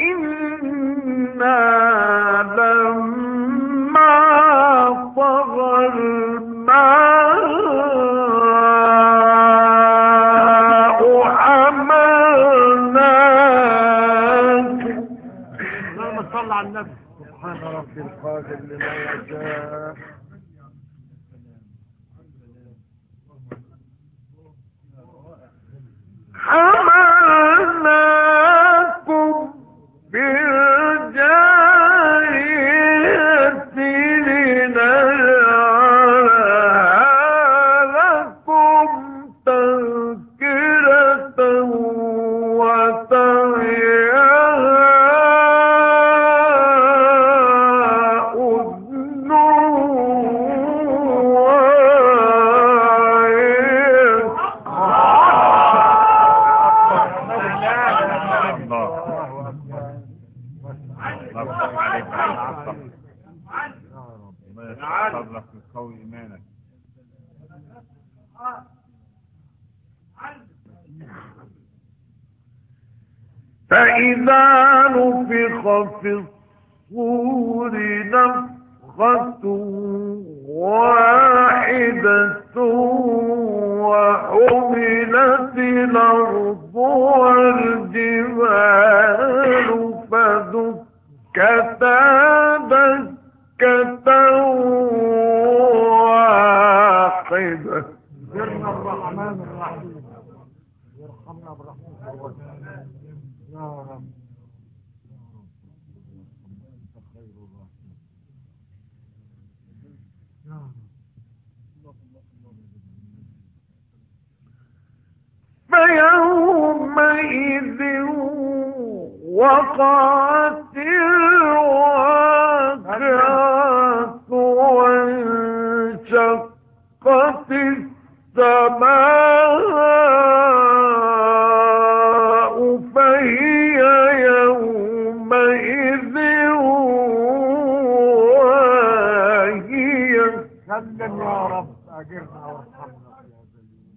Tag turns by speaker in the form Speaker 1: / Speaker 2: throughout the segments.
Speaker 1: إنا لما طغى الماء حملناك
Speaker 2: اللهم صل على النبي. سبحان ربي القادر لما يشاء.
Speaker 1: فإذا نفخ في الصور نفخة واحدة وحملت الأرض والجبال فدكتا دكة واحدة
Speaker 2: الرحمن الرحيم. يرحمنا برحمته يا رب
Speaker 1: فيومئذ وقعت الواقعة وانشقت السماء فهي يومئذ واهية.
Speaker 2: سلم يا رب. أجرنا وارحمنا والملك على أرجائها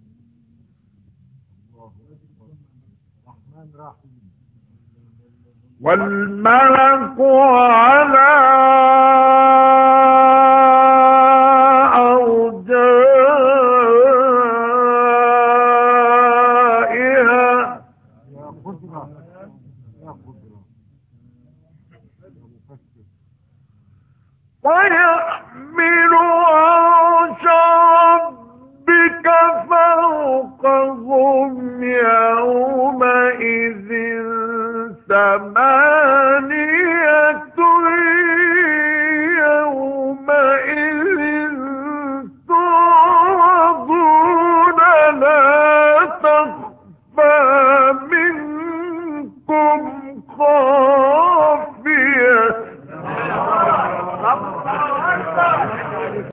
Speaker 2: يا قدرة يا قدرة
Speaker 1: ويحمل